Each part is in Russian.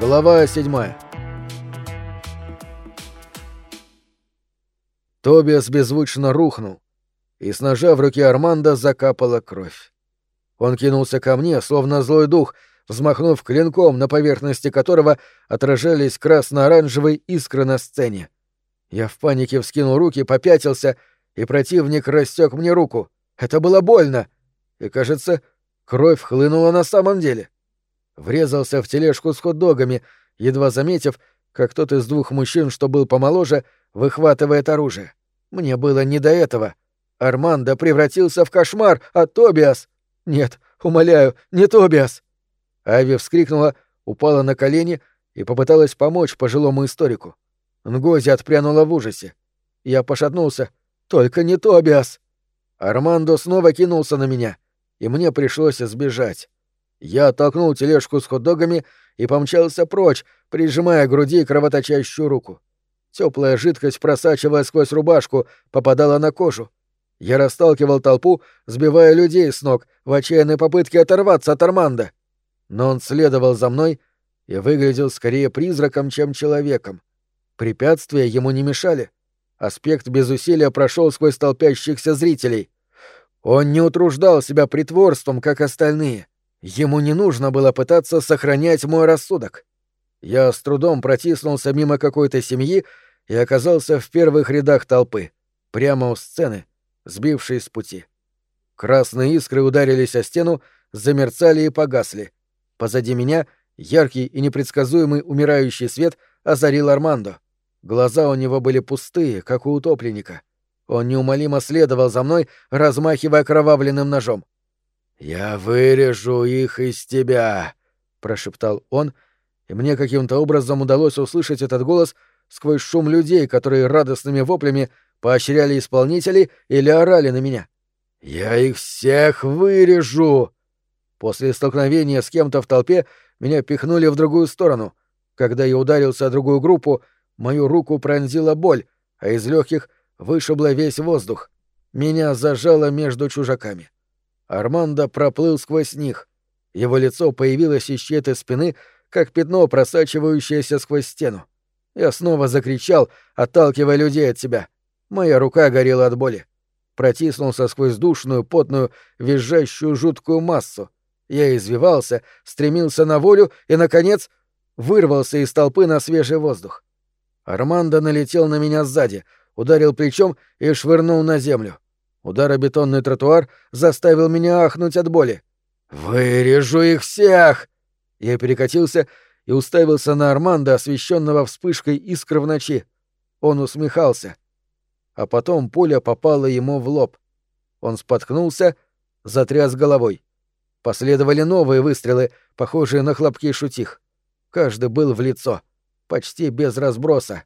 Глава 7 Тобиас беззвучно рухнул, и с ножа в руке Армандо закапала кровь. Он кинулся ко мне, словно злой дух, взмахнув клинком, на поверхности которого отражались красно-оранжевые искры на сцене. Я в панике вскинул руки, попятился, и противник рассек мне руку. Это было больно. И, кажется, кровь хлынула на самом деле. Врезался в тележку с хот-догами, едва заметив, как тот из двух мужчин, что был помоложе, выхватывает оружие. Мне было не до этого. Армандо превратился в кошмар, а Тобиас... Нет, умоляю, не Тобиас. Ави вскрикнула, упала на колени и попыталась помочь пожилому историку. Нгози отпрянула в ужасе. Я пошатнулся. Только не Тобиас. Армандо снова кинулся на меня, и мне пришлось сбежать. Я оттолкнул тележку с хот-догами и помчался прочь, прижимая к груди кровоточащую руку. Теплая жидкость, просачивая сквозь рубашку, попадала на кожу. Я расталкивал толпу, сбивая людей с ног в отчаянной попытке оторваться от Арманда. Но он следовал за мной и выглядел скорее призраком, чем человеком. Препятствия ему не мешали. Аспект без усилия прошел сквозь толпящихся зрителей. Он не утруждал себя притворством, как остальные. Ему не нужно было пытаться сохранять мой рассудок. Я с трудом протиснулся мимо какой-то семьи и оказался в первых рядах толпы, прямо у сцены, сбившись с пути. Красные искры ударились о стену, замерцали и погасли. Позади меня яркий и непредсказуемый умирающий свет озарил Армандо. Глаза у него были пустые, как у утопленника. Он неумолимо следовал за мной, размахивая кровавленным ножом. «Я вырежу их из тебя», — прошептал он, и мне каким-то образом удалось услышать этот голос сквозь шум людей, которые радостными воплями поощряли исполнителей или орали на меня. «Я их всех вырежу!» После столкновения с кем-то в толпе меня пихнули в другую сторону. Когда я ударился о другую группу, мою руку пронзила боль, а из легких вышибло весь воздух. Меня зажало между чужаками. Армандо проплыл сквозь них. Его лицо появилось из чьей-то спины, как пятно, просачивающееся сквозь стену. Я снова закричал, отталкивая людей от себя. Моя рука горела от боли. Протиснулся сквозь душную, потную, визжащую жуткую массу. Я извивался, стремился на волю и, наконец, вырвался из толпы на свежий воздух. Армандо налетел на меня сзади, ударил плечом и швырнул на землю. Удар о бетонный тротуар заставил меня ахнуть от боли. «Вырежу их всех!» Я перекатился и уставился на Армандо, освещенного вспышкой искр в ночи. Он усмехался. А потом пуля попала ему в лоб. Он споткнулся, затряс головой. Последовали новые выстрелы, похожие на хлопки шутих. Каждый был в лицо, почти без разброса.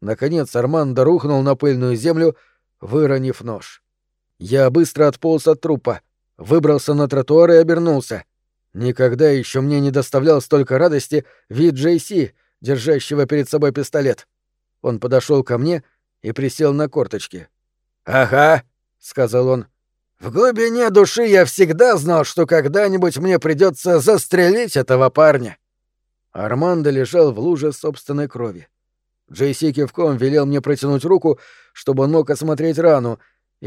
Наконец Армандо рухнул на пыльную землю, выронив нож. Я быстро отполз от трупа, выбрался на тротуар и обернулся. Никогда еще мне не доставлял столько радости вид Джейси, держащего перед собой пистолет. Он подошел ко мне и присел на корточки. «Ага», — сказал он. «В глубине души я всегда знал, что когда-нибудь мне придется застрелить этого парня». Армандо лежал в луже собственной крови. Джейси кивком велел мне протянуть руку, чтобы он мог осмотреть рану,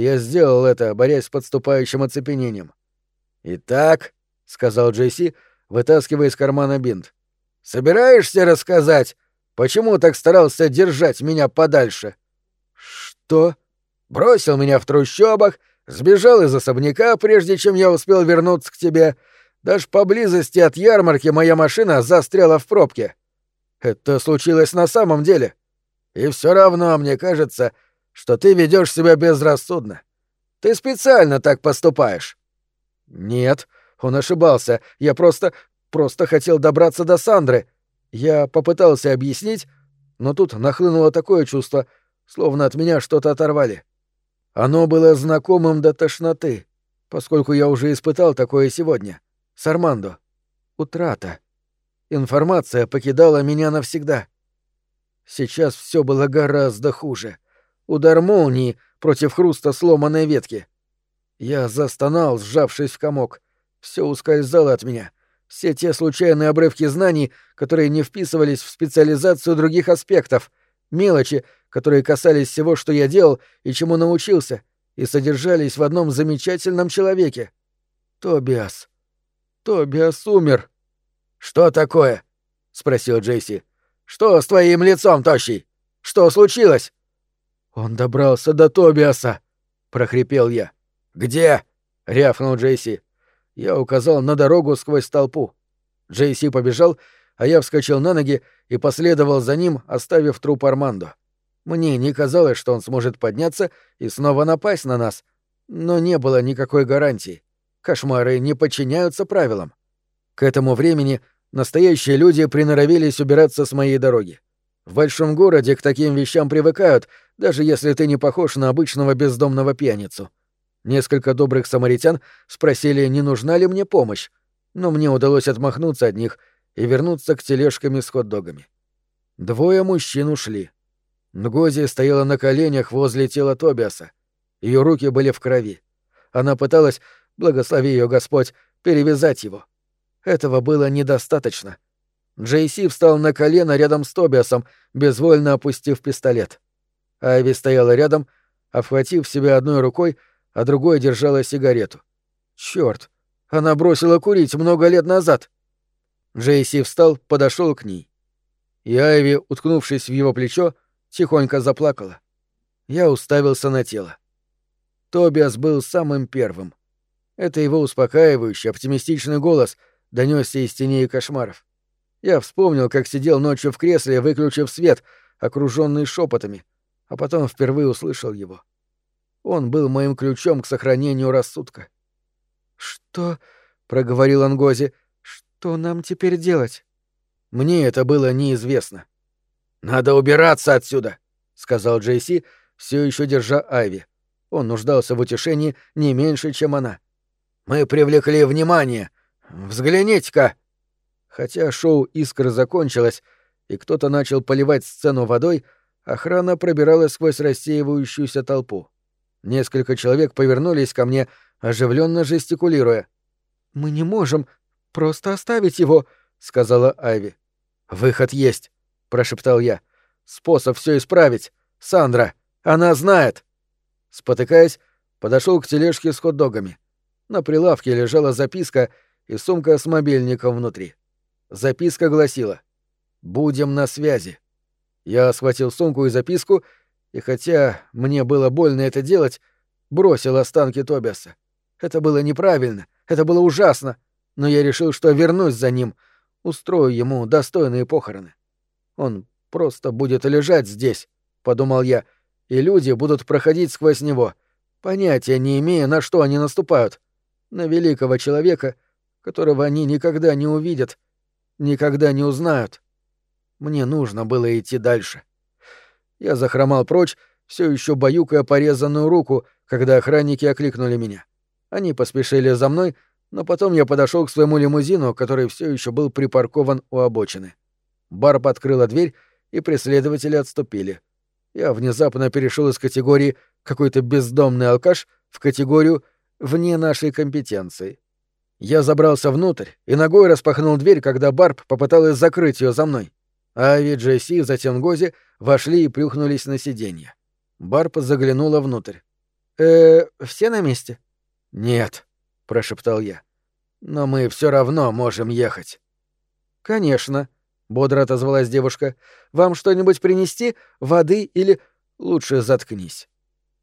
я сделал это, борясь с подступающим оцепенением. «Итак», — сказал Джейси, вытаскивая из кармана бинт. «Собираешься рассказать, почему так старался держать меня подальше?» «Что?» «Бросил меня в трущобах, сбежал из особняка, прежде чем я успел вернуться к тебе. Даже поблизости от ярмарки моя машина застряла в пробке. Это случилось на самом деле. И все равно мне кажется, что ты ведешь себя безрассудно. Ты специально так поступаешь». «Нет», он ошибался. Я просто... просто хотел добраться до Сандры. Я попытался объяснить, но тут нахлынуло такое чувство, словно от меня что-то оторвали. Оно было знакомым до тошноты, поскольку я уже испытал такое сегодня. С Армандо. Утрата. Информация покидала меня навсегда. Сейчас все было гораздо хуже. Удар молнии против хруста сломанной ветки. Я застонал, сжавшись в комок. Все ускользало от меня. Все те случайные обрывки знаний, которые не вписывались в специализацию других аспектов, мелочи, которые касались всего, что я делал и чему научился, и содержались в одном замечательном человеке. Тобиас. Тобиас умер. Что такое? спросил Джейси. Что с твоим лицом, тощий? Что случилось? Он добрался до Тобиаса, прохрипел я. Где? рявкнул Джейси. Я указал на дорогу сквозь толпу. Джейси побежал, а я вскочил на ноги и последовал за ним, оставив труп Армандо. Мне не казалось, что он сможет подняться и снова напасть на нас, но не было никакой гарантии. Кошмары не подчиняются правилам. К этому времени настоящие люди приноровились убираться с моей дороги. В большом городе к таким вещам привыкают, даже если ты не похож на обычного бездомного пьяницу. Несколько добрых самаритян спросили, не нужна ли мне помощь, но мне удалось отмахнуться от них и вернуться к тележками с хот-догами. Двое мужчин ушли. Нгози стояла на коленях возле тела Тобиаса. Ее руки были в крови. Она пыталась, благослови ее Господь, перевязать его. Этого было недостаточно. Джейси встал на колено рядом с Тобиасом, безвольно опустив пистолет. Айви стояла рядом, обхватив себя одной рукой, а другой держала сигарету. Черт, она бросила курить много лет назад. Джейси встал, подошел к ней. И Айви, уткнувшись в его плечо, тихонько заплакала. Я уставился на тело. Тобиас был самым первым. Это его успокаивающий, оптимистичный голос донесся из теней кошмаров. Я вспомнил, как сидел ночью в кресле, выключив свет, окруженный шепотами, а потом впервые услышал его. Он был моим ключом к сохранению рассудка. «Что?» — проговорил Ангози. «Что нам теперь делать?» Мне это было неизвестно. «Надо убираться отсюда», — сказал Джейси, все еще держа Айви. Он нуждался в утешении не меньше, чем она. «Мы привлекли внимание. Взгляните-ка!» Хотя шоу «Искра» закончилось, и кто-то начал поливать сцену водой, охрана пробиралась сквозь рассеивающуюся толпу. Несколько человек повернулись ко мне, оживленно жестикулируя. «Мы не можем просто оставить его», — сказала Айви. «Выход есть», — прошептал я. «Способ все исправить. Сандра, она знает». Спотыкаясь, подошел к тележке с хот-догами. На прилавке лежала записка и сумка с мобильником внутри. Записка гласила «Будем на связи». Я схватил сумку и записку, и хотя мне было больно это делать, бросил останки Тобиаса. Это было неправильно, это было ужасно, но я решил, что вернусь за ним, устрою ему достойные похороны. Он просто будет лежать здесь, — подумал я, — и люди будут проходить сквозь него, понятия не имея, на что они наступают. На великого человека, которого они никогда не увидят, никогда не узнают. Мне нужно было идти дальше. Я захромал прочь, все еще баюкая порезанную руку, когда охранники окликнули меня. Они поспешили за мной, но потом я подошел к своему лимузину, который все еще был припаркован у обочины. Барб открыла дверь, и преследователи отступили. Я внезапно перешел из категории «какой-то бездомный алкаш» в категорию «вне нашей компетенции». Я забрался внутрь и ногой распахнул дверь, когда Барб попыталась закрыть ее за мной. Ави, Джесси, затем Гози вошли и плюхнулись на сиденье. Барб заглянула внутрь. «Э, все на месте?» «Нет», — прошептал я. «Но мы все равно можем ехать». «Конечно», — бодро отозвалась девушка. «Вам что-нибудь принести? Воды или...» «Лучше заткнись».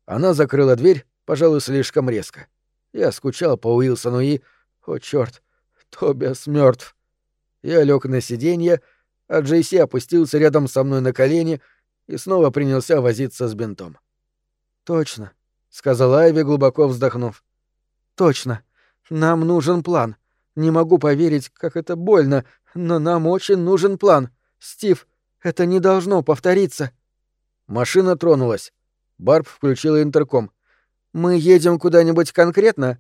Она закрыла дверь, пожалуй, слишком резко. Я скучал по Уилсону и... О, черт, Тобиас мертв. Я лег на сиденье, а Джейси опустился рядом со мной на колени и снова принялся возиться с бинтом. «Точно», — сказала Айви, глубоко вздохнув. «Точно. Нам нужен план. Не могу поверить, как это больно, но нам очень нужен план. Стив, это не должно повториться. Машина тронулась. Барб включила интерком. Мы едем куда-нибудь конкретно?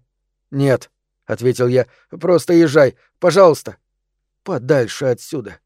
Нет, ответил я. Просто езжай, пожалуйста. Подальше отсюда.